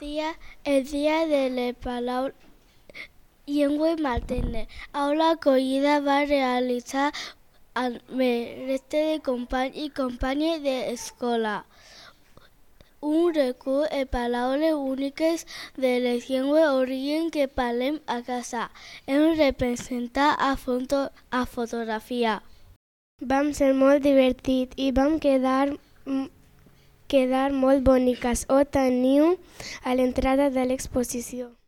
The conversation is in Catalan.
dia, el dia de les paraules llengua materna. Aula acollida va realitzar el reste de companys i companyes d'escola un recull de paraules úniques de les llengües d'origen que parlem a casa. Hem representat a, foto, a fotografia. Vam ser molt divertit i vam quedar quedar molt boniques. Ho teniu a l'entrada de l'exposició.